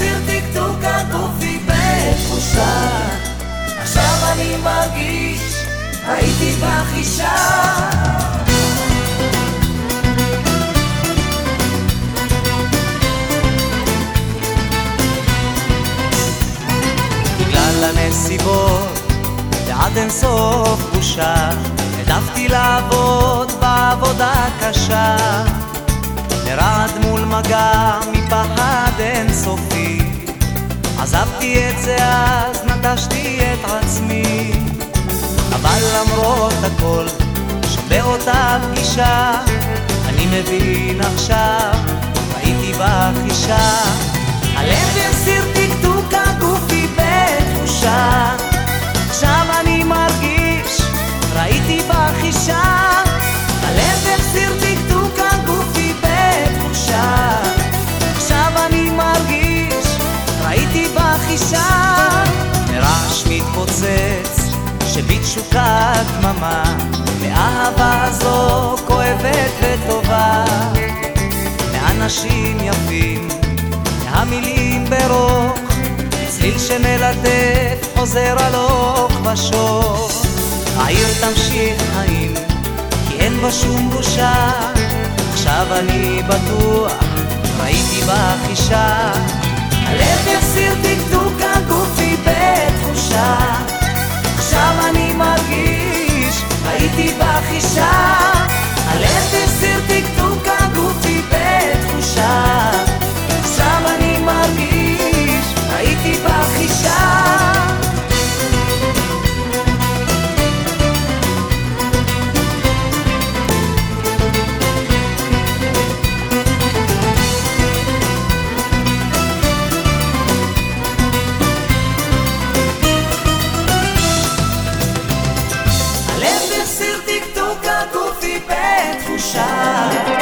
החזיר טקטוק הגופי בתחושה עכשיו אני מרגיש, הייתי בחישה. בגלל הנסיבות ועד אין סוף בושה העדפתי לעבוד בעבודה קשה לרעד מול מגע מפחד אינסופי. עזבתי את זה אז נטשתי את עצמי. אבל למרות הכל שם באותה פגישה אני מבין עכשיו הייתי בחישה. הלב שבתשוקה דממה מאהבה זו כואבת וטובה. מאנשים יפים מהמילים ברוך צליל שמלטף חוזר הלוך ושוב. העיר תמשיך חיים כי אין בה שום בושה. עכשיו אני בטוח ראיתי בחישה הלב shine.